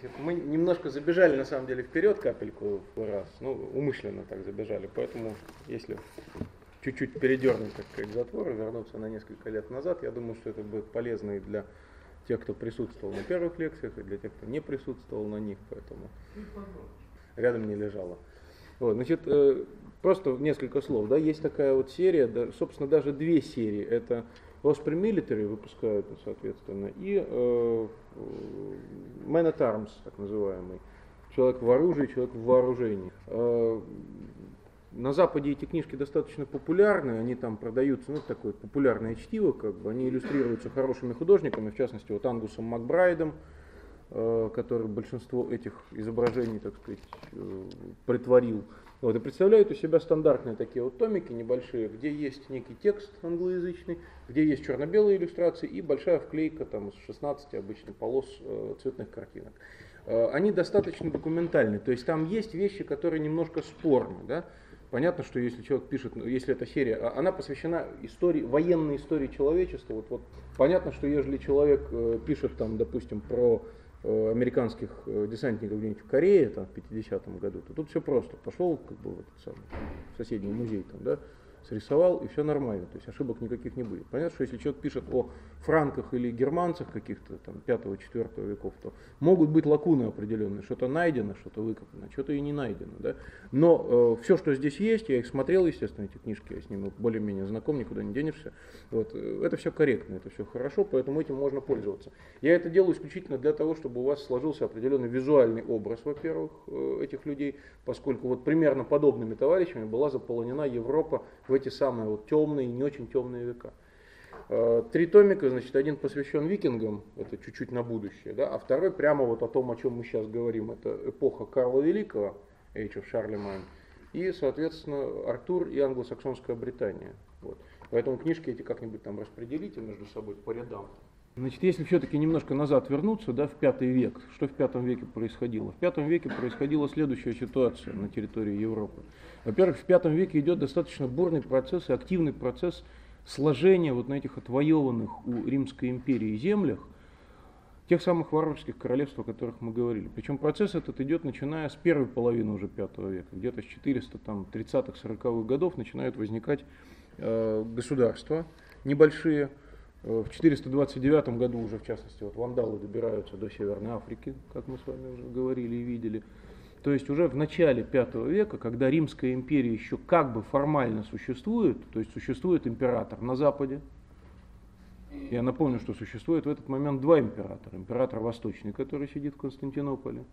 Значит, мы немножко забежали на самом деле вперед капельку в раз, ну, умышленно так забежали, поэтому если чуть-чуть передернуть так сказать, затвор и вернуться на несколько лет назад, я думаю, что это будет полезно и для тех, кто присутствовал на первых лекциях, и для тех, кто не присутствовал на них, поэтому рядом не лежало. Вот, значит, э, просто несколько слов. Да, есть такая вот серия, собственно, даже две серии. Это Osprey Military выпускают, соответственно, и э, Man at Arms, так называемый. Человек в оружии, человек в вооружении. Э, на Западе эти книжки достаточно популярны, они там продаются, ну, такое популярное чтиво, как бы, они иллюстрируются хорошими художниками, в частности, вот Ангусом Макбрайдом, э, который большинство этих изображений, так сказать, э, притворил. Вот, и представляют у себя стандартные такие вот томики небольшие, где есть некий текст англоязычный, где есть черно-белые иллюстрации и большая вклейка там, из 16 обычно полос э, цветных картинок. Э, они достаточно документальны, то есть там есть вещи, которые немножко спорны. Да? Понятно, что если человек пишет, ну, если эта серия, а, она посвящена истории, военной истории человечества, вот, вот понятно, что если человек э, пишет там, допустим, про американских э, десантников где-нибудь в Корее там, в 50-м году, то тут все просто. Пошел как бы, в, этот самый, в соседний музей, там, да, срисовал, и все нормально, то есть ошибок никаких не будет. Понятно, что если человек пишет о франках или германцах каких-то там 5-4 веков, то могут быть лакуны определенные, что-то найдено, что-то выкопано, что-то и не найдено. Да? Но э, все, что здесь есть, я их смотрел, естественно, эти книжки, я с ними более-менее знаком, никуда не денешься. Вот, э, это все корректно, это все хорошо, поэтому этим можно пользоваться. Я это делаю исключительно для того, чтобы у вас сложился определенный визуальный образ, во-первых, э, этих людей, поскольку вот примерно подобными товарищами была заполонена Европа в эти самые вот темные, не очень темные века. Э, три томика, значит, один посвящен викингам, это чуть-чуть на будущее, да, а второй прямо вот о том, о чем мы сейчас говорим, это эпоха Карла Великого, Age of Charlemagne, и, соответственно, Артур и англосаксонская Британия. Вот. Поэтому книжки эти как-нибудь там распределите между собой по рядам. Значит, если все-таки немножко назад вернуться, да, в пятый век, что в пятом веке происходило? В пятом веке происходила следующая ситуация на территории Европы. Во-первых, в пятом веке идет достаточно бурный процесс и активный процесс сложения вот на этих отвоеванных у Римской империи землях тех самых варварских королевств, о которых мы говорили. Причем процесс этот идет начиная с первой половины уже пятого века, где-то с 430-40-х годов начинают возникать э, государства небольшие, в 429 году уже, в частности, вот вандалы добираются до Северной Африки, как мы с вами уже говорили и видели. То есть уже в начале V века, когда Римская империя еще как бы формально существует, то есть существует император на Западе, я напомню, что существует в этот момент два императора. Император Восточный, который сидит в Константинополе,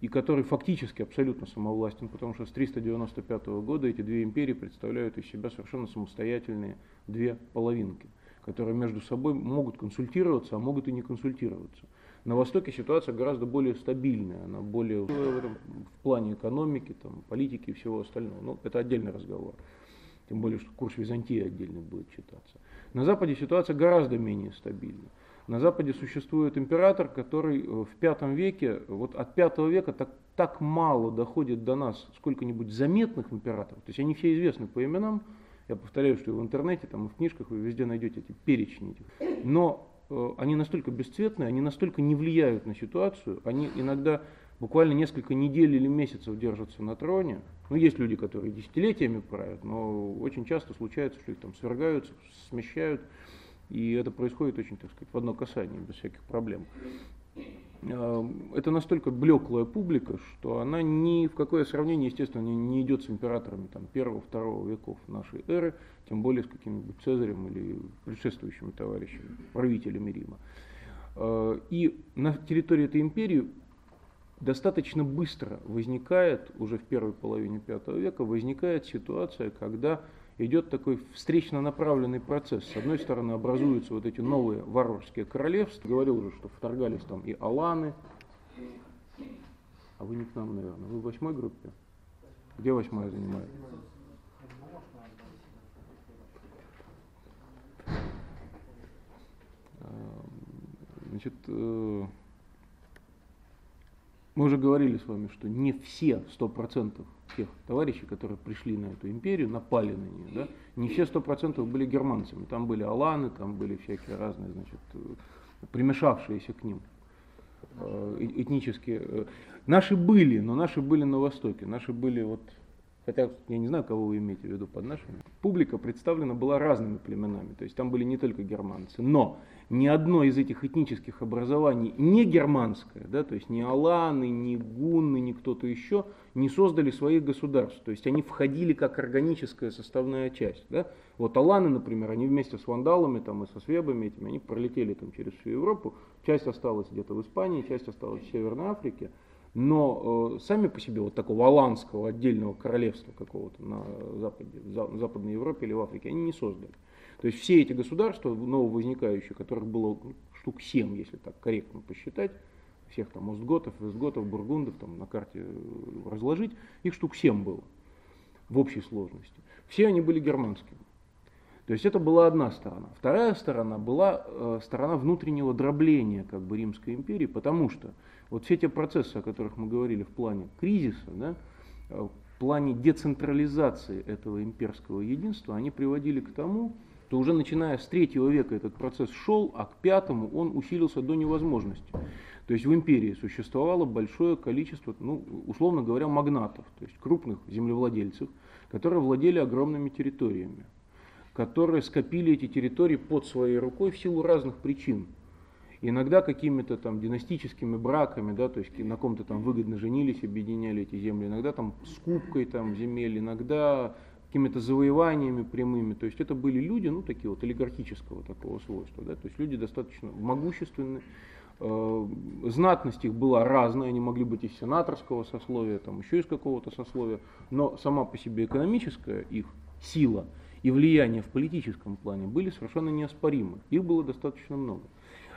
и который фактически абсолютно самовластен, потому что с 395 года эти две империи представляют из себя совершенно самостоятельные две половинки – которые между собой могут консультироваться, а могут и не консультироваться. На Востоке ситуация гораздо более стабильная, она более в, этом, в плане экономики, там, политики и всего остального. Но это отдельный разговор. Тем более, что курс Византии отдельно будет читаться. На Западе ситуация гораздо менее стабильна. На Западе существует император, который в V веке, вот от V века так, так мало доходит до нас сколько-нибудь заметных императоров, то есть они все известны по именам, я повторяю, что и в интернете, там, и в книжках вы везде найдете эти перечни. Этих. Но э, они настолько бесцветные, они настолько не влияют на ситуацию, они иногда буквально несколько недель или месяцев держатся на троне. Ну, есть люди, которые десятилетиями правят, но очень часто случается, что их там свергают, смещают, и это происходит очень, так сказать, в одно касание, без всяких проблем. Эм, это настолько блеклая публика, что она ни в какое сравнение, естественно, не, не идет с императорами там, первого-второго веков нашей эры, тем более с каким-нибудь Цезарем или предшествующими товарищами, правителями Рима. Э, и на территории этой империи достаточно быстро возникает, уже в первой половине V века, возникает ситуация, когда идет такой встречно направленный процесс. С одной стороны образуются вот эти новые варварские королевства. Говорил уже, что вторгались там и аланы. А вы не к нам, наверное. Вы в восьмой группе? Где восьмая занимает? Значит, э, мы уже говорили с вами, что не все сто процентов тех товарищей, которые пришли на эту империю, напали на нее. Да? Не все сто процентов были германцами. Там были аланы, там были всякие разные, значит, примешавшиеся к ним. э, этнические. Наши были, но наши были на Востоке. Наши были вот хотя я не знаю, кого вы имеете в виду под нашими, публика представлена была разными племенами, то есть там были не только германцы, но ни одно из этих этнических образований не германское, да, то есть ни аланы, ни гунны, ни кто-то еще не создали своих государств, то есть они входили как органическая составная часть. Да. Вот аланы, например, они вместе с вандалами там, и со свебами этими, они пролетели там, через всю Европу, часть осталась где-то в Испании, часть осталась в Северной Африке, но э, сами по себе вот такого аланского отдельного королевства какого-то на Западе, в Западной Европе или в Африке, они не создали. То есть все эти государства нововозникающие, которых было штук 7, если так корректно посчитать, всех там Остготов, Вестготов, Бургундов там на карте э, разложить, их штук 7 было в общей сложности. Все они были германскими. То есть это была одна сторона. Вторая сторона была э, сторона внутреннего дробления как бы Римской империи, потому что вот все те процессы, о которых мы говорили в плане кризиса, да, э, в плане децентрализации этого имперского единства, они приводили к тому, что уже начиная с третьего века этот процесс шел, а к пятому он усилился до невозможности. То есть в империи существовало большое количество, ну, условно говоря, магнатов, то есть крупных землевладельцев, которые владели огромными территориями, которые скопили эти территории под своей рукой в силу разных причин. Иногда какими-то там династическими браками, да, то есть на ком-то там выгодно женились, объединяли эти земли, иногда там скупкой там земель, иногда какими-то завоеваниями прямыми. То есть это были люди, ну, такие вот олигархического такого свойства. Да? То есть люди достаточно могущественные. Э, знатность их была разная, они могли быть из сенаторского сословия, там еще из какого-то сословия, но сама по себе экономическая их сила и влияние в политическом плане были совершенно неоспоримы. Их было достаточно много.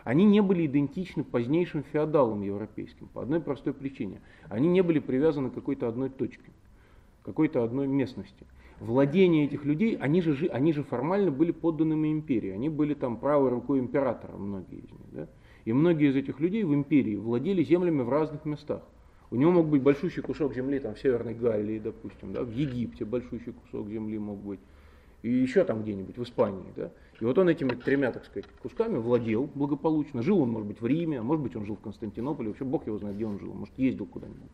Они не были идентичны позднейшим феодалам европейским по одной простой причине. Они не были привязаны к какой-то одной точке, какой-то одной местности владение этих людей, они же, они же формально были подданными империи, они были там правой рукой императора, многие из них. Да? И многие из этих людей в империи владели землями в разных местах. У него мог быть большущий кусок земли там, в Северной Галлии, допустим, да? в Египте большущий кусок земли мог быть, и еще там где-нибудь, в Испании. Да? И вот он этими тремя, так сказать, кусками владел благополучно. Жил он, может быть, в Риме, а может быть, он жил в Константинополе, вообще Бог его знает, где он жил, может, ездил куда-нибудь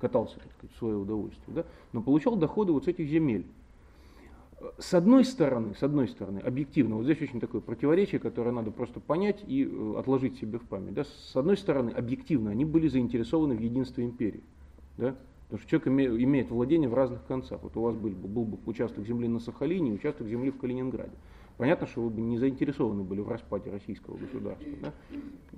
катался, так сказать, в свое удовольствие, да, но получал доходы вот с этих земель. С одной стороны, с одной стороны, объективно, вот здесь очень такое противоречие, которое надо просто понять и э, отложить себе в память. Да? С одной стороны, объективно, они были заинтересованы в единстве империи. Да? Потому что человек имеет, владение в разных концах. Вот у вас был, был бы участок земли на Сахалине, участок земли в Калининграде. Понятно, что вы бы не заинтересованы были в распаде российского государства, да?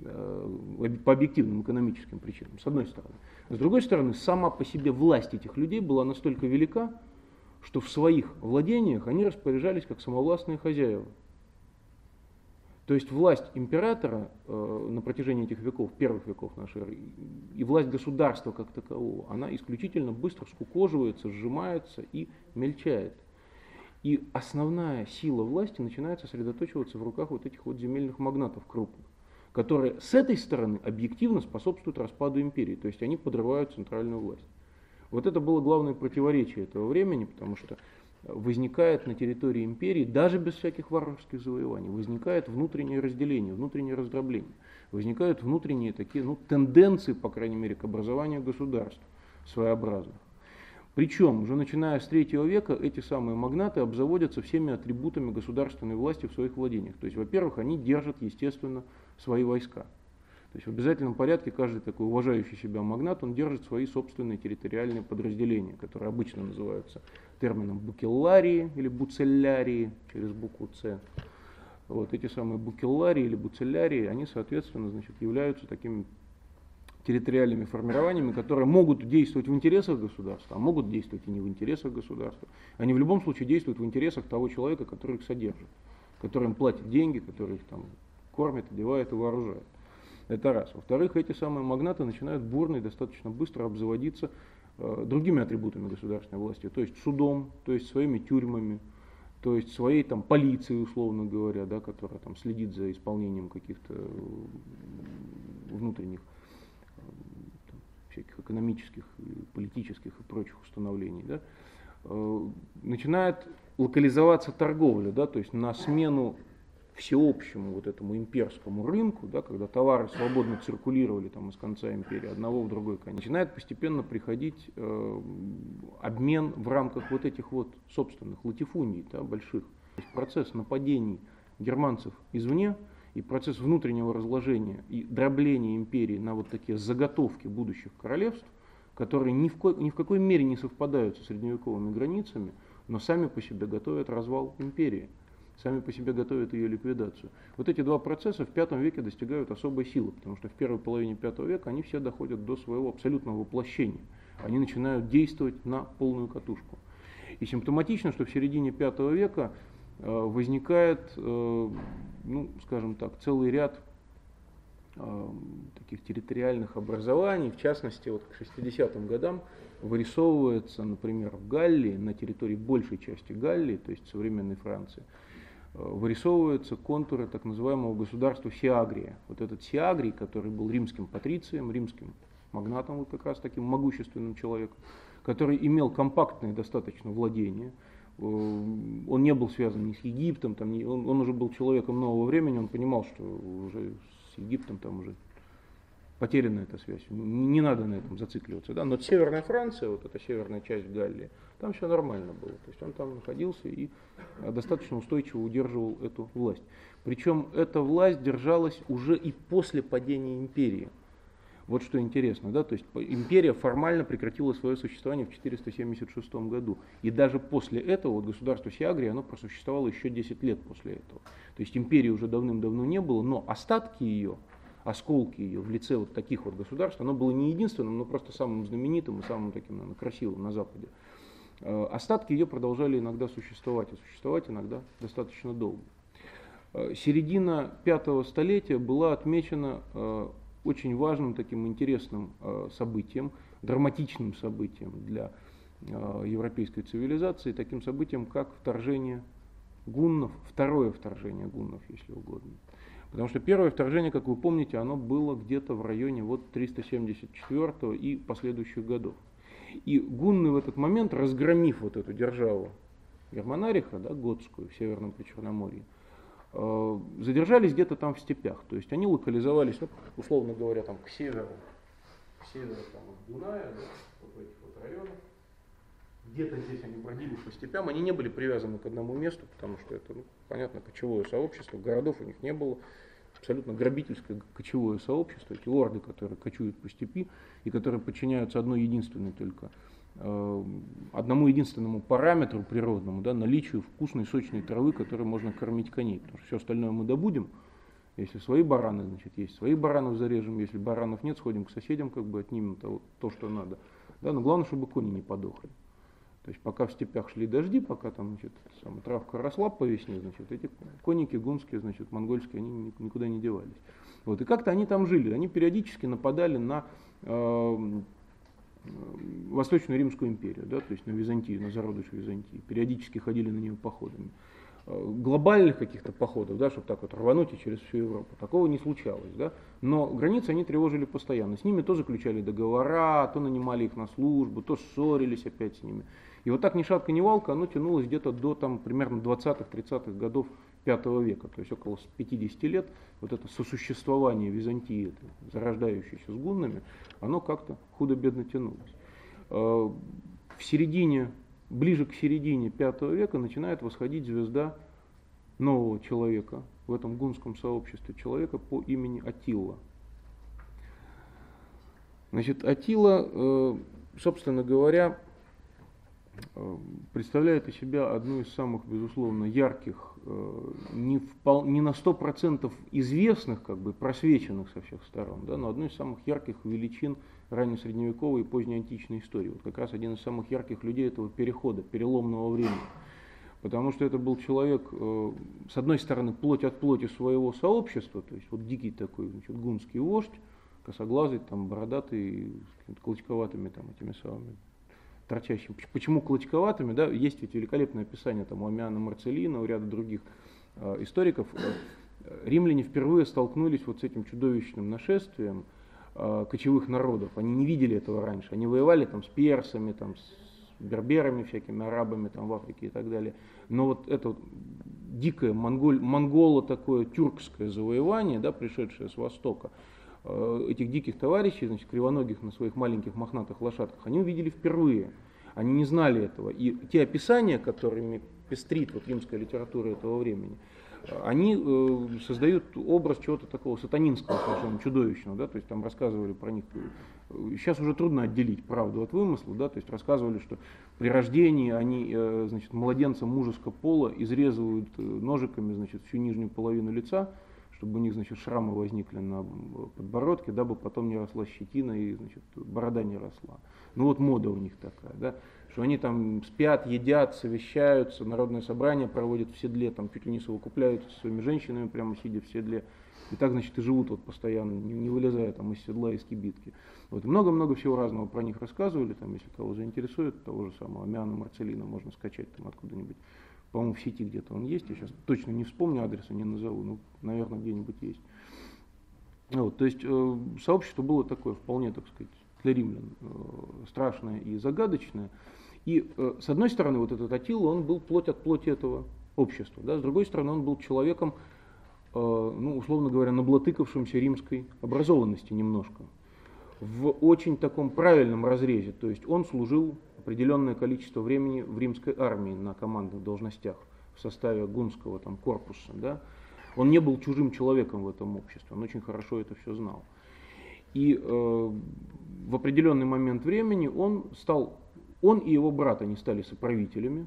Э, по объективным экономическим причинам, с одной стороны. С другой стороны, сама по себе власть этих людей была настолько велика, что в своих владениях они распоряжались как самовластные хозяева. То есть власть императора э, на протяжении этих веков, первых веков нашей эры, и власть государства как такового, она исключительно быстро скукоживается, сжимается и мельчает. И основная сила власти начинает сосредоточиваться в руках вот этих вот земельных магнатов крупных, которые с этой стороны объективно способствуют распаду империи, то есть они подрывают центральную власть. Вот это было главное противоречие этого времени, потому что возникает на территории империи, даже без всяких варварских завоеваний, возникает внутреннее разделение, внутреннее раздробление, возникают внутренние такие ну, тенденции, по крайней мере, к образованию государств своеобразных. Причем, уже начиная с третьего века, эти самые магнаты обзаводятся всеми атрибутами государственной власти в своих владениях. То есть, во-первых, они держат, естественно, свои войска. То есть в обязательном порядке каждый такой уважающий себя магнат, он держит свои собственные территориальные подразделения, которые обычно называются термином букелларии или буцеллярии через букву С. Вот эти самые букелларии или буцеллярии, они, соответственно, значит, являются такими территориальными формированиями, которые могут действовать в интересах государства, а могут действовать и не в интересах государства. Они в любом случае действуют в интересах того человека, который их содержит, который им платит деньги, который их там кормит, одевает и вооружает. Это раз. Во-вторых, эти самые магнаты начинают бурно и достаточно быстро обзаводиться э, другими атрибутами государственной власти, то есть судом, то есть своими тюрьмами, то есть своей там полицией, условно говоря, да, которая там следит за исполнением каких-то э, внутренних э, там, всяких экономических, политических и прочих установлений. Да, э, начинает локализоваться торговля, да, то есть на смену всеобщему вот этому имперскому рынку, да, когда товары свободно циркулировали там из конца империи одного в другой конец, начинает постепенно приходить э, обмен в рамках вот этих вот собственных латифундий да, больших. Процесс нападений германцев извне и процесс внутреннего разложения и дробления империи на вот такие заготовки будущих королевств, которые ни в, ко- ни в какой мере не совпадают со средневековыми границами, но сами по себе готовят развал империи сами по себе готовят ее ликвидацию. Вот эти два процесса в V веке достигают особой силы, потому что в первой половине V века они все доходят до своего абсолютного воплощения. Они начинают действовать на полную катушку. И симптоматично, что в середине V века э, возникает, э, ну, скажем так, целый ряд э, таких территориальных образований, в частности, вот к 60-м годам вырисовывается, например, в Галлии, на территории большей части Галлии, то есть современной Франции, вырисовываются контуры так называемого государства Сиагрия. Вот этот Сиагрий, который был римским патрицием, римским магнатом, вот как раз таким могущественным человеком, который имел компактное достаточно владение, э, он не был связан ни с Египтом, там, он, уже был человеком нового времени, он понимал, что уже с Египтом там уже потеряна эта связь. Не надо на этом зацикливаться. Да? Но Северная Франция, вот эта северная часть Галлии, там все нормально было. То есть он там находился и э, достаточно устойчиво удерживал эту власть. Причем эта власть держалась уже и после падения империи. Вот что интересно, да, то есть империя формально прекратила свое существование в 476 году. И даже после этого вот государство Сиагрия, оно просуществовало еще 10 лет после этого. То есть империи уже давным-давно не было, но остатки ее, осколки ее в лице вот таких вот государств, оно было не единственным, но просто самым знаменитым и самым таким, наверное, красивым на Западе. Э, остатки ее продолжали иногда существовать, и существовать иногда достаточно долго. Э, середина пятого столетия была отмечена э, очень важным таким интересным событием, драматичным событием для европейской цивилизации, таким событием, как вторжение гуннов, второе вторжение гуннов, если угодно. Потому что первое вторжение, как вы помните, оно было где-то в районе вот 374 и последующих годов. И гунны в этот момент, разгромив вот эту державу Германариха, да, готскую, в Северном Причерноморье, э, задержались где-то там в степях. То есть они локализовались, ну, условно говоря, там к северу, к северу там, Дуная, да, вот в этих вот районах. Где-то здесь они бродили по степям, они не были привязаны к одному месту, потому что это, ну, понятно, кочевое сообщество, городов у них не было абсолютно грабительское кочевое сообщество, эти лорды, которые кочуют по степи и которые подчиняются одной единственной только, э, одному единственному параметру природному, да, наличию вкусной сочной травы, которой можно кормить коней. Потому что все остальное мы добудем. Если свои бараны, значит, есть свои баранов зарежем, если баранов нет, сходим к соседям, как бы отнимем то, то что надо. Да, но главное, чтобы кони не подохли. То есть пока в степях шли дожди, пока там значит, самая травка росла по весне, значит, эти конники гунские, значит, монгольские, они никуда не девались. Вот, и как-то они там жили, они периодически нападали на э, Восточную Римскую империю, да, то есть на Византию, на зародыш Византии, периодически ходили на нее походами. Э, глобальных каких-то походов, да, чтобы так вот рвануть и через всю Европу, такого не случалось. Да? Но границы они тревожили постоянно. С ними то заключали договора, то нанимали их на службу, то ссорились опять с ними. И вот так ни шатка, ни валка, оно тянулось где-то до там, примерно 20-30-х годов V века, то есть около 50 лет, вот это сосуществование Византии, зарождающееся с гуннами, оно как-то худо-бедно тянулось. Э, в середине, ближе к середине V века начинает восходить звезда нового человека в этом гунском сообществе, человека по имени Атилла. Значит, Атила, э, собственно говоря, представляет из себя одну из самых, безусловно, ярких, э, не, на 100% известных, как бы просвеченных со всех сторон, да, но одну из самых ярких величин раннесредневековой и позднеантичной истории. Вот как раз один из самых ярких людей этого перехода, переломного времени. Потому что это был человек, э, с одной стороны, плоть от плоти своего сообщества, то есть вот дикий такой значит, гунский вождь, косоглазый, там, бородатый, с клочковатыми там, этими самыми торчащим. Почему клочковатыми? Да? Есть ведь великолепное описание там, у Амиана Марцелина, у ряда других э, историков. Римляне впервые столкнулись вот с этим чудовищным нашествием э, кочевых народов. Они не видели этого раньше. Они воевали там, с персами, там, с берберами, всякими арабами там в Африке и так далее. Но вот это вот дикое монголо такое тюркское завоевание, да, пришедшее с Востока, этих диких товарищей, значит, кривоногих на своих маленьких мохнатых лошадках, они увидели впервые. Они не знали этого. И те описания, которыми пестрит вот римская литература этого времени, они э, создают образ чего-то такого сатанинского, совершенно чудовищного, да, то есть там рассказывали про них. Сейчас уже трудно отделить правду от вымысла, да, то есть рассказывали, что при рождении они, э, значит, младенцам мужеского пола изрезывают э, ножиками, значит, всю нижнюю половину лица, чтобы у них, значит, шрамы возникли на подбородке, дабы потом не росла щетина и, значит, борода не росла. Ну вот мода у них такая, да что они там спят, едят, совещаются, народное собрание проводят в седле, там чуть ли не совокупляются со своими женщинами, прямо сидя в седле. И так, значит, и живут вот постоянно, не, не вылезая там из седла, из кибитки. Вот много-много всего разного про них рассказывали, там, если кого заинтересует, того же самого Амиана Марцелина можно скачать там откуда-нибудь. По-моему, в сети где-то он есть, я сейчас точно не вспомню адреса, не назову, но, наверное, где-нибудь есть. Вот, то есть э, сообщество было такое вполне, так сказать, для римлян э, страшное и загадочное. И э, с одной стороны, вот этот Атилла, он был плоть от плоти этого общества. Да? С другой стороны, он был человеком, ну, условно говоря, наблатыкавшимся римской образованности немножко. В очень таком правильном разрезе. То есть он служил определенное количество времени в римской армии на командных должностях в составе гунского там, корпуса. Да? Он не был чужим человеком в этом обществе, он очень хорошо это все знал. И э, в определенный момент времени он стал он и его брат, они стали соправителями,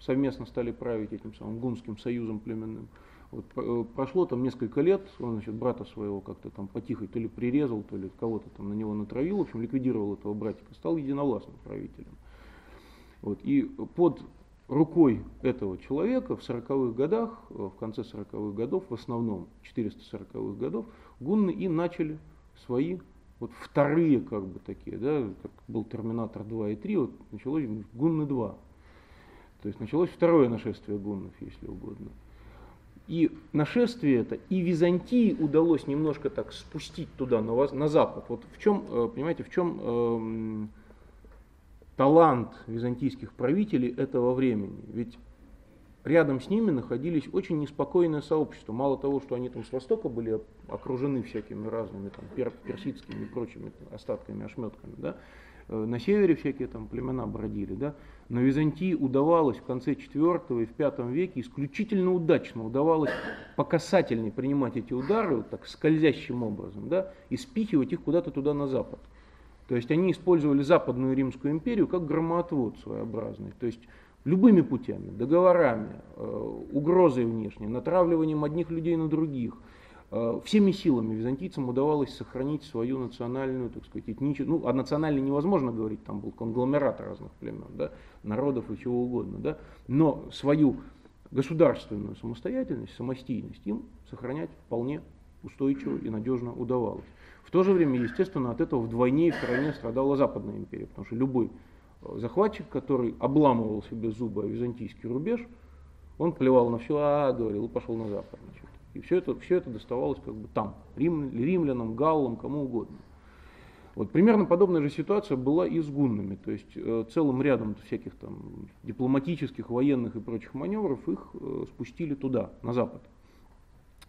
совместно стали править этим самым гунским союзом племенным. Вот, э, прошло там несколько лет, он значит, брата своего как-то там потихо то ли прирезал, то ли кого-то там на него натравил, в общем, ликвидировал этого братика, стал единовластным правителем. Вот, и под рукой этого человека в 40-х годах, э, в конце 40-х годов, в основном 440-х годов, гунны и начали свои вот вторые как бы такие, да, как был Терминатор 2 и 3, вот началось Гунны 2. То есть началось второе нашествие гуннов, если угодно. И нашествие это и Византии удалось немножко так спустить туда, на, на запад. Вот в чем, э, понимаете, в чем э, талант византийских правителей этого времени. Ведь рядом с ними находились очень неспокойное сообщество. Мало того, что они там с востока были окружены всякими разными там, пер, персидскими и прочими там, остатками, ошметками, да, на севере всякие там племена бродили, да, но Византии удавалось в конце IV и в V веке исключительно удачно удавалось по касательной принимать эти удары вот так скользящим образом, да, и спихивать их куда-то туда на запад. То есть они использовали Западную Римскую империю как громоотвод своеобразный. То есть любыми путями, договорами, э, угрозой внешней, натравливанием одних людей на других, э, всеми силами византийцам удавалось сохранить свою национальную, так сказать, этническую, ну, о национальной невозможно говорить, там был конгломерат разных племен, да, народов и чего угодно, да, но свою государственную самостоятельность, самостийность им сохранять вполне устойчиво и надежно удавалось. В то же время, естественно, от этого вдвойне и втройне страдала Западная империя, потому что любой захватчик, который обламывал себе зубы о византийский рубеж, он плевал на все, а, говорил, и пошел на запад. Значит. И все это, все это доставалось как бы там, рим, римлянам, галлам, кому угодно. Вот примерно подобная же ситуация была и с гуннами, то есть э, целым рядом всяких там дипломатических, военных и прочих маневров их э, спустили туда, на запад.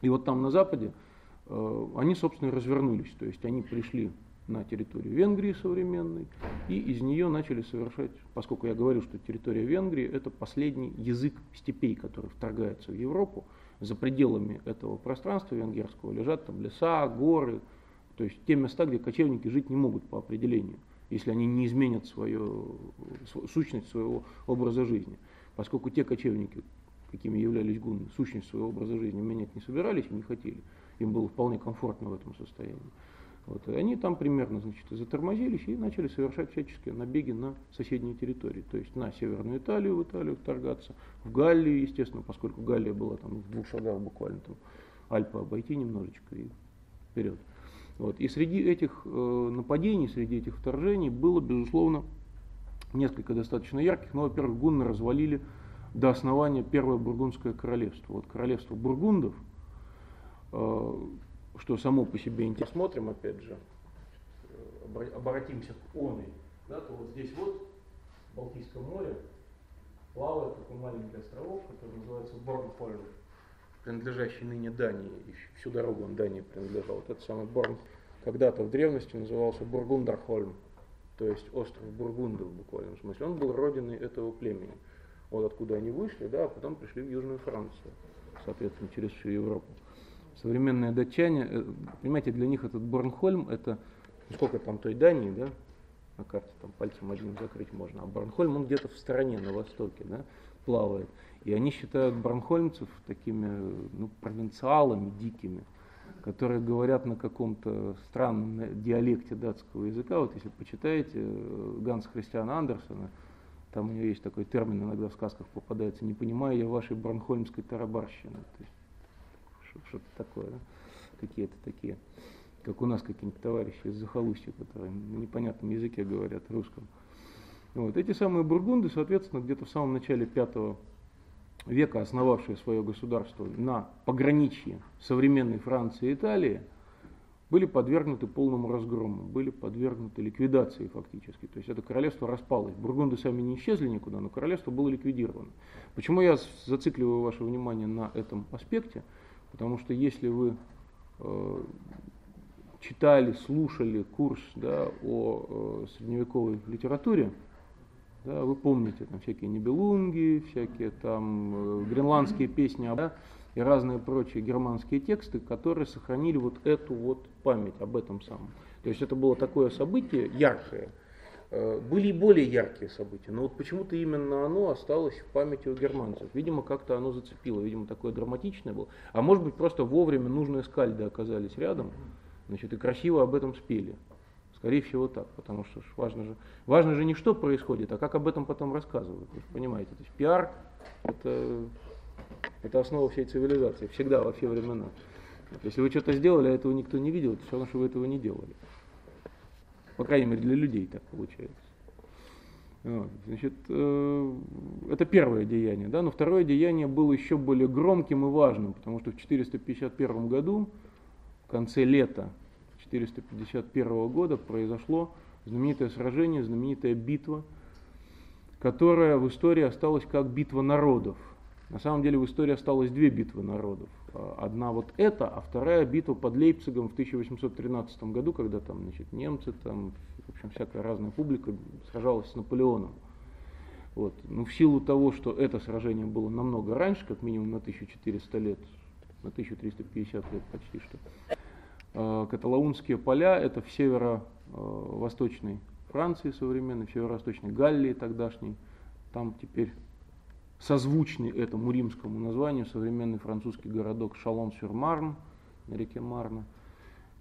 И вот там на западе э, они, собственно, и развернулись, то есть они пришли на территорию Венгрии современной, и из нее начали совершать, поскольку я говорю, что территория Венгрии это последний язык степей, который вторгается в Европу, за пределами этого пространства венгерского лежат там леса, горы, то есть те места, где кочевники жить не могут по определению, если они не изменят свою, сущность своего образа жизни. Поскольку те кочевники, какими являлись гунны, сущность своего образа жизни менять не собирались не хотели, им было вполне комфортно в этом состоянии. Вот, и они там примерно значит, затормозились и начали совершать всяческие набеги на соседние территории. То есть на Северную Италию, в Италию вторгаться, в Галлию, естественно, поскольку Галлия была там в двух шагах буквально, там Альпы обойти немножечко и вперед. Вот. И среди этих э, нападений, среди этих вторжений было, безусловно, несколько достаточно ярких. Ну, во-первых, гунны развалили до основания Первое Бургундское королевство. Вот королевство бургундов, э, что само по себе интересно. Смотрим опять же, обратимся к оной, да, то вот здесь вот Балтийском море, плавает такой маленький островок, который называется Борнхольм, принадлежащий ныне Дании, и всю дорогу он Дании принадлежал. Вот этот самый Борн когда-то в древности назывался Бургундархольм, то есть остров Бургундов в буквальном смысле. Он был родиной этого племени. Вот откуда они вышли, да, а потом пришли в Южную Францию, соответственно, через всю Европу. Современные датчане, э, понимаете, для них этот Борнхольм, это ну, сколько там той Дании, да, на карте там пальцем одним закрыть можно, а Борнхольм, он где-то в стороне, на востоке, да, плавает. И они считают бронхольмцев такими ну, провинциалами дикими, которые говорят на каком-то странном диалекте датского языка. Вот если почитаете э, Ганс Христиана Андерсона, там у него есть такой термин, иногда в сказках попадается, не понимаю я вашей бронхольмской тарабарщины. То есть что-то такое, да? какие-то такие, как у нас какие-нибудь товарищи из захолустья, которые на непонятном языке говорят, русском. Вот. Эти самые бургунды, соответственно, где-то в самом начале пятого века основавшие свое государство на пограничье современной Франции и Италии, были подвергнуты полному разгрому, были подвергнуты ликвидации фактически. То есть это королевство распалось. Бургунды сами не исчезли никуда, но королевство было ликвидировано. Почему я зацикливаю ваше внимание на этом аспекте? Потому что если вы э, читали, слушали курс да, о э, средневековой литературе, да, вы помните там всякие небелунги, всякие там э, гренландские песни да, и разные прочие германские тексты, которые сохранили вот эту вот память об этом самом. То есть это было такое событие яркое. Э, были и более яркие события, но вот почему-то именно оно осталось в памяти у германцев. Видимо, как-то оно зацепило, видимо, такое драматичное было. А может быть, просто вовремя нужные скальды оказались рядом, значит, и красиво об этом спели. Скорее всего так, потому что важно же, важно же не что происходит, а как об этом потом рассказывают. Вы понимаете, то есть пиар это, это основа всей цивилизации, всегда, во все времена. Если вы что-то сделали, а этого никто не видел, то все равно, что вы этого не делали. По крайней мере, для людей так получается. Вот, значит, э, это первое деяние, да, но второе деяние было еще более громким и важным, потому что в 451 году, в конце лета 451 года произошло знаменитое сражение, знаменитая битва, которая в истории осталась как битва народов. На самом деле в истории осталось две битвы народов. Одна вот эта, а вторая битва под Лейпцигом в 1813 году, когда там значит, немцы, там, в общем, всякая разная публика сражалась с Наполеоном. Вот. Но в силу того, что это сражение было намного раньше, как минимум на 1400 лет, на 1350 лет почти что, Э, Каталаунские поля это в северо-восточной Франции современной, в северо-восточной Галлии тогдашней. Там теперь созвучный этому римскому названию современный французский городок Шалон-сюр-Марн на реке Марна.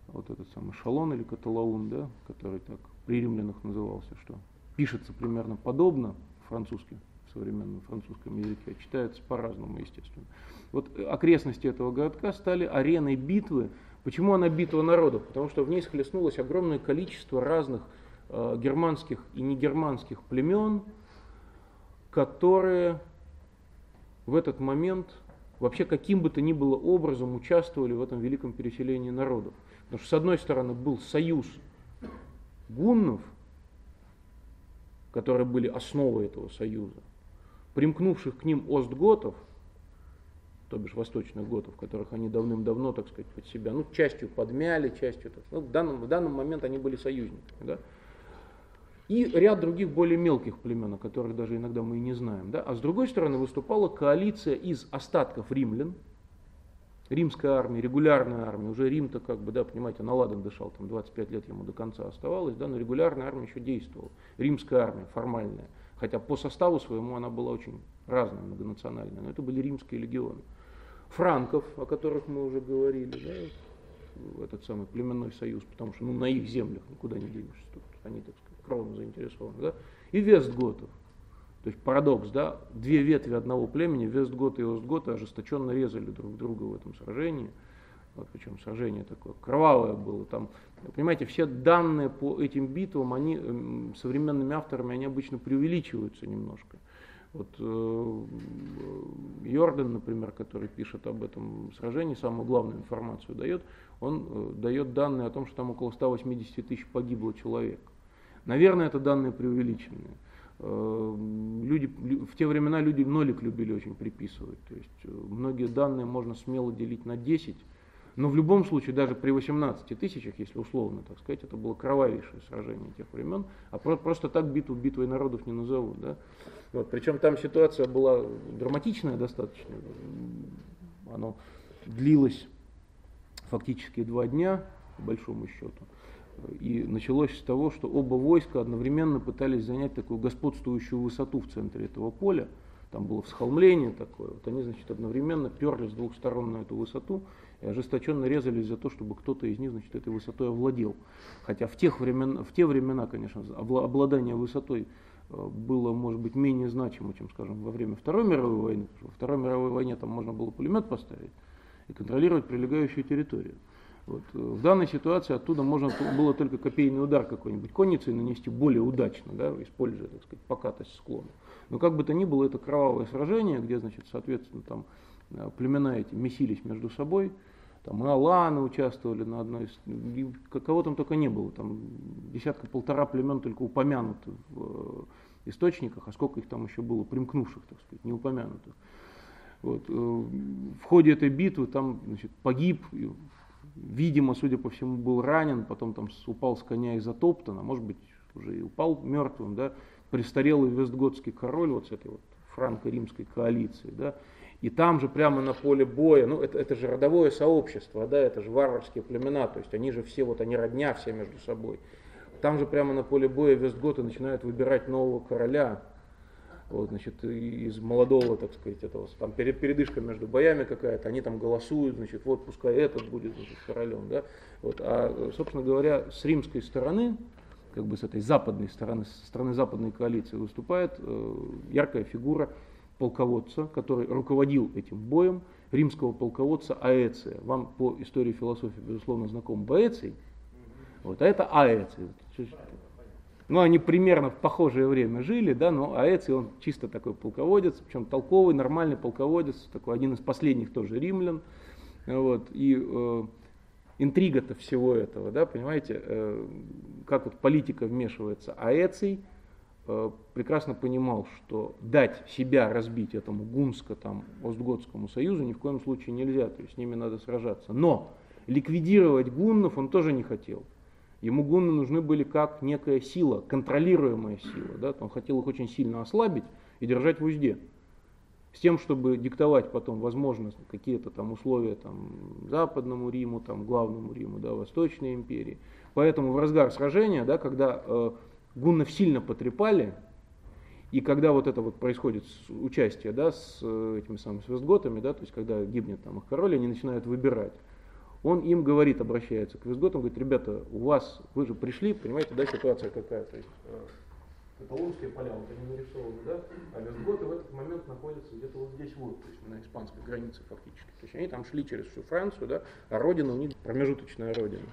Вот этот самый Шалон или Каталаун, да, который так при римлянах назывался, что пишется примерно подобно французски, в современном французском языке, а читается по-разному, естественно. Вот окрестности этого городка стали ареной битвы Почему она битва народов? Потому что в ней схлестнулось огромное количество разных э, германских и негерманских племен, которые в этот момент вообще каким бы то ни было образом участвовали в этом великом переселении народов. Потому что с одной стороны был союз гуннов, которые были основой этого союза, примкнувших к ним остготов – то бишь восточных готов, которых они давным-давно, так сказать, под себя, ну, частью подмяли, частью, так, ну, в данном, в данном момент они были союзниками, да, и ряд других более мелких племен, о которых даже иногда мы и не знаем, да, а с другой стороны выступала коалиция из остатков римлян, римская армия, регулярная армия, уже Рим-то как бы, да, понимаете, наладан дышал, там 25 лет ему до конца оставалось, да, но регулярная армия еще действовала, римская армия формальная, хотя по составу своему она была очень разная, многонациональная, но это были римские легионы. Франков, о которых мы уже говорили, да, этот самый племенной союз, потому что ну, на их землях никуда не денешься, тут они, так сказать, кровно заинтересованы, да, и вестготов. То есть парадокс, да, две ветви одного племени, вестготы и остготы ожесточенно резали друг друга в этом сражении. Вот, причем сражение такое кровавое было. Там, понимаете, все данные по этим битвам, они современными авторами, они обычно преувеличиваются немножко. Вот э, Йордан, например, который пишет об этом сражении, самую главную информацию дает, он э, дает данные о том, что там около 180 тысяч погибло человек. Наверное, это данные преувеличенные. Э, люди, в те времена люди нолик любили очень приписывать. То есть э, многие данные можно смело делить на 10, но в любом случае, даже при 18 тысячах, если условно так сказать, это было кровавейшее сражение тех времен, а просто так битву битвой народов не назовут. Да? Вот, причем там ситуация была драматичная достаточно. Оно длилось фактически два дня, по большому счету. И началось с того, что оба войска одновременно пытались занять такую господствующую высоту в центре этого поля. Там было всхолмление такое. Вот они, значит, одновременно перли с двух сторон на эту высоту и ожесточенно резались за то, чтобы кто-то из них, значит, этой высотой овладел. Хотя в, тех времен, в те времена, конечно, обладание высотой э, было, может быть, менее значимо, чем, скажем, во время Второй мировой войны. Во Второй мировой войне там можно было пулемет поставить и контролировать прилегающую территорию. Вот. Э, в данной ситуации оттуда можно было только копейный удар какой-нибудь конницей нанести более удачно, да, используя, так сказать, покатость склона. Но как бы то ни было, это кровавое сражение, где, значит, соответственно, там э, племена эти месились между собой, там и Аланы участвовали на одной из, кого там только не было, там десятка-полтора племен только упомянуты в э, источниках, а сколько их там еще было, примкнувших, так сказать, не упомянутых. Вот. В ходе этой битвы там значит, погиб видимо, судя по всему, был ранен, потом там упал с коня и затоптан, а может быть уже и упал мертвым, да, престарелый вестготский король вот с этой вот франко-римской коалиции, да, и там же прямо на поле боя, ну это, это же родовое сообщество, да, это же варварские племена, то есть они же все, вот они родня все между собой. Там же прямо на поле боя Вестготы начинают выбирать нового короля, вот, значит, из молодого, так сказать, этого, там передышка между боями какая-то, они там голосуют, значит, вот пускай этот будет значит, королем, да, вот, а, собственно говоря, с римской стороны, как бы с этой западной стороны, со стороны западной коалиции выступает э, яркая фигура полководца, который руководил этим боем, римского полководца Аэция. Вам по истории философии, безусловно, знаком Боэций, вот, а это Аэций. Ну, они примерно в похожее время жили, да, но Аэций, он чисто такой полководец, причем толковый, нормальный полководец, такой один из последних тоже римлян. Вот, и э, интрига-то всего этого, да, понимаете, э, как вот политика вмешивается. Аэций э, прекрасно понимал, что дать себя разбить этому гунско там Остготскому союзу ни в коем случае нельзя, то есть с ними надо сражаться. Но ликвидировать гуннов он тоже не хотел. Ему гунны нужны были как некая сила, контролируемая сила. Да? Он хотел их очень сильно ослабить и держать в узде. С тем, чтобы диктовать потом, возможно, какие-то там условия там, Западному Риму, там, Главному Риму, да, Восточной империи. Поэтому в разгар сражения, да, когда э, гуннов сильно потрепали, и когда вот это вот происходит участие да, с э, этими самыми свестготами, да, то есть когда гибнет там их король, они начинают выбирать он им говорит, обращается к Визготам, говорит, ребята, у вас, вы же пришли, понимаете, да, ситуация какая, то есть э, Каталонские поля, вот они нарисованы, да, а Визготы в этот момент находятся где-то вот здесь вот, то есть на испанской границе фактически. То есть они там шли через всю Францию, да, а родина у них промежуточная родина.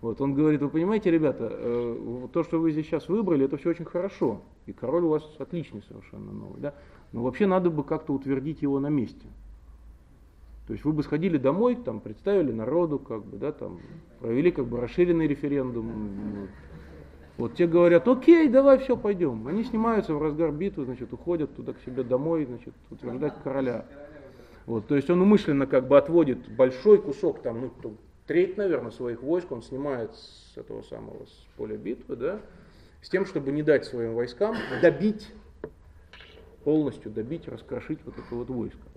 Вот, он говорит, вы понимаете, ребята, э, то, что вы здесь сейчас выбрали, это все очень хорошо, и король у вас отличный совершенно новый, да, но вообще надо бы как-то утвердить его на месте. То есть вы бы сходили домой, там, представили народу, как бы, да, там, провели как бы расширенный референдум. Вот те говорят, окей, давай все, пойдем. Они снимаются в разгар битвы, значит, уходят туда к себе домой, значит, утверждать короля. Вот, то есть он умышленно как бы отводит большой кусок, там, ну, треть, наверное, своих войск он снимает с этого самого, с поля битвы, да, с тем, чтобы не дать своим войскам добить, полностью добить, раскрошить вот это вот войско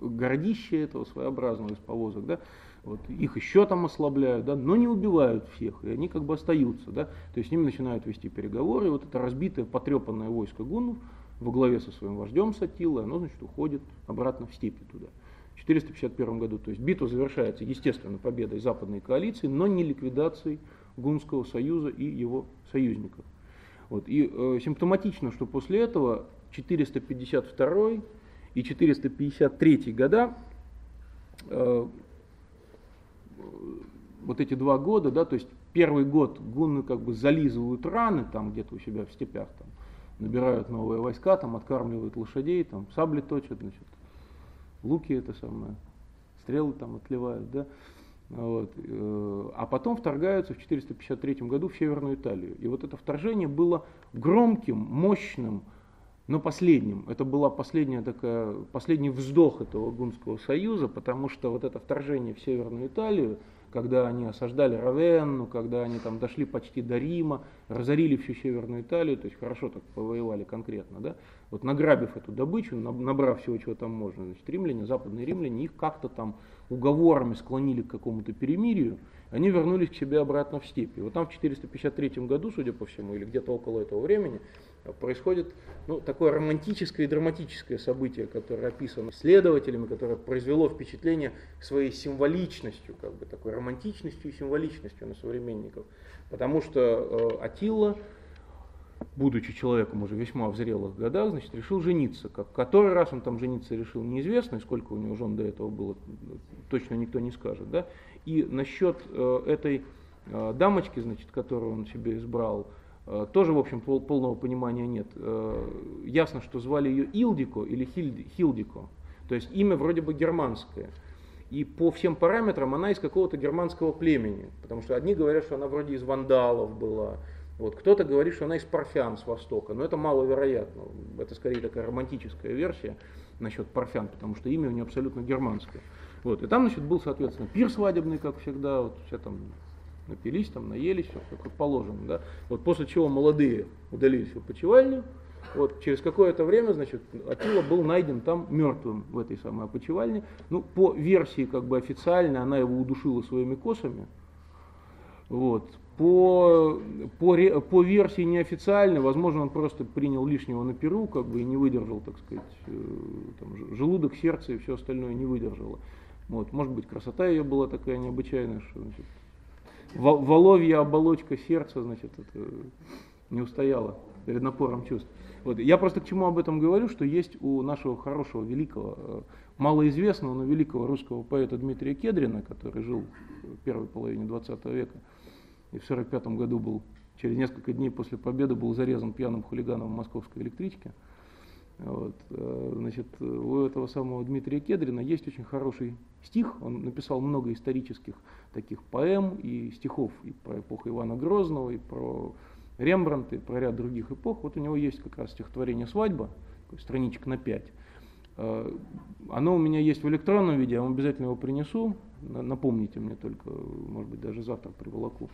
городище этого своеобразного из повозок, да, вот, их еще там ослабляют, да, но не убивают всех, и они как бы остаются, да, то есть с ними начинают вести переговоры, и вот это разбитое, потрепанное войско гуннов во главе со своим вождем Сатилы, оно, значит, уходит обратно в степи туда. В 451 году, то есть битва завершается, естественно, победой западной коалиции, но не ликвидацией Гунского союза и его союзников. Вот. И э, симптоматично, что после этого 452 и 453 года, э, вот эти два года, да, то есть первый год гунны как бы зализывают раны там где-то у себя в степях, там, набирают новые войска, там откармливают лошадей, там сабли точат, значит, луки это самое, стрелы там отливают, да. Вот. Э, а потом вторгаются в 453 году в Северную Италию. И вот это вторжение было громким, мощным, но последним. Это была последняя такая, последний вздох этого Гунского союза, потому что вот это вторжение в Северную Италию, когда они осаждали Равенну, когда они там дошли почти до Рима, разорили всю Северную Италию, то есть хорошо так повоевали конкретно, да, вот награбив эту добычу, набрав всего, чего там можно, значит, римляне, западные римляне, их как-то там уговорами склонили к какому-то перемирию, они вернулись к себе обратно в степи. Вот там в 453 году, судя по всему, или где-то около этого времени, происходит ну, такое романтическое и драматическое событие, которое описано исследователями, которое произвело впечатление своей символичностью, как бы такой романтичностью и символичностью на современников. Потому что э, Атилла, будучи человеком уже весьма в зрелых годах, значит, решил жениться. Как, который раз он там жениться решил, неизвестно, сколько у него жен до этого было, точно никто не скажет. Да? И насчет э, этой э, дамочки, значит, которую он себе избрал, э, тоже, в общем, пол, полного понимания нет. Э, ясно, что звали ее Илдико или Хильди, Хилдико, то есть имя вроде бы германское. И по всем параметрам она из какого-то германского племени, потому что одни говорят, что она вроде из вандалов была, вот. Кто-то говорит, что она из парфян с Востока, но это маловероятно. Это скорее такая романтическая версия насчет парфян, потому что имя у нее абсолютно германское. Вот. И там значит, был, соответственно, пир свадебный, как всегда, вот, все там напились, там, наелись, все как положено. Да? Вот после чего молодые удалились в опочивальню, вот, через какое-то время, значит, Атила был найден там мертвым в этой самой опочивальне. Ну, по версии как бы официальной, она его удушила своими косами. Вот. По, по, по версии неофициальной, возможно, он просто принял лишнего на перу, как бы и не выдержал, так сказать, э, там, желудок, сердце и все остальное не выдержало. Вот, может быть, красота ее была такая необычайная, что значит, воловья оболочка сердца, значит, это не устояла перед напором чувств. Вот. Я просто к чему об этом говорю, что есть у нашего хорошего, великого, э, малоизвестного, но великого русского поэта Дмитрия Кедрина, который жил в первой половине 20 века, и в 1945 году был, через несколько дней после победы был зарезан пьяным хулиганом в московской электричке. Вот, э, значит, у этого самого Дмитрия Кедрина есть очень хороший стих, он написал много исторических таких поэм и стихов и про эпоху Ивана Грозного, и про Рембрандта, и про ряд других эпох. Вот у него есть как раз стихотворение «Свадьба», страничек на пять. Э, оно у меня есть в электронном виде, я вам обязательно его принесу, напомните мне только, может быть, даже завтра приволоку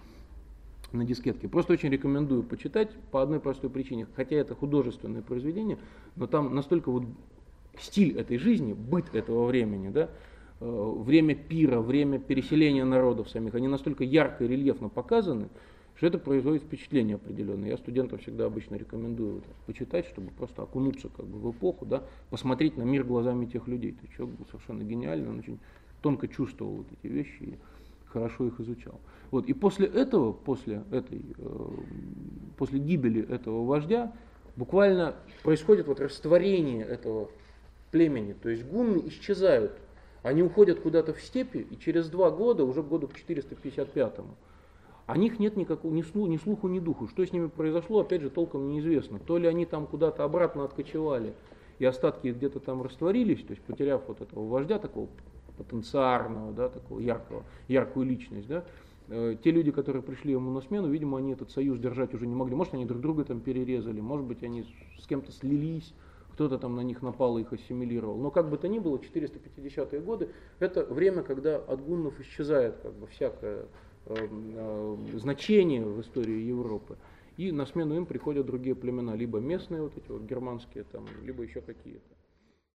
на дискетке. Просто очень рекомендую почитать по одной простой причине. Хотя это художественное произведение, но там настолько вот стиль этой жизни, быт этого времени, да, э, время пира, время переселения народов самих, они настолько ярко и рельефно показаны, что это производит впечатление определенное. Я студентам всегда обычно рекомендую это почитать, чтобы просто окунуться как бы в эпоху, да, посмотреть на мир глазами тех людей. То человек был совершенно гениальный, он очень тонко чувствовал вот эти вещи хорошо их изучал. Вот, и после этого, после, этой, э, после гибели этого вождя, буквально происходит вот растворение этого племени. То есть гунны исчезают. Они уходят куда-то в степи, и через два года, уже в году к 455-му, о них нет никакого ни, слуху, ни слуху, ни духу. Что с ними произошло, опять же, толком неизвестно. То ли они там куда-то обратно откочевали, и остатки где-то там растворились, то есть потеряв вот этого вождя такого потенциарного, да, такого яркого, яркую личность, да, Э, те люди, которые пришли ему на смену, видимо, они этот союз держать уже не могли. Может, они друг друга там перерезали, может быть, они с кем-то слились, кто-то там на них напал и их ассимилировал. Но как бы то ни было, 450-е годы это время, когда от гуннов исчезает как бы всякое э, э, значение в истории Европы. И на смену им приходят другие племена, либо местные вот эти вот германские, там, либо еще какие-то.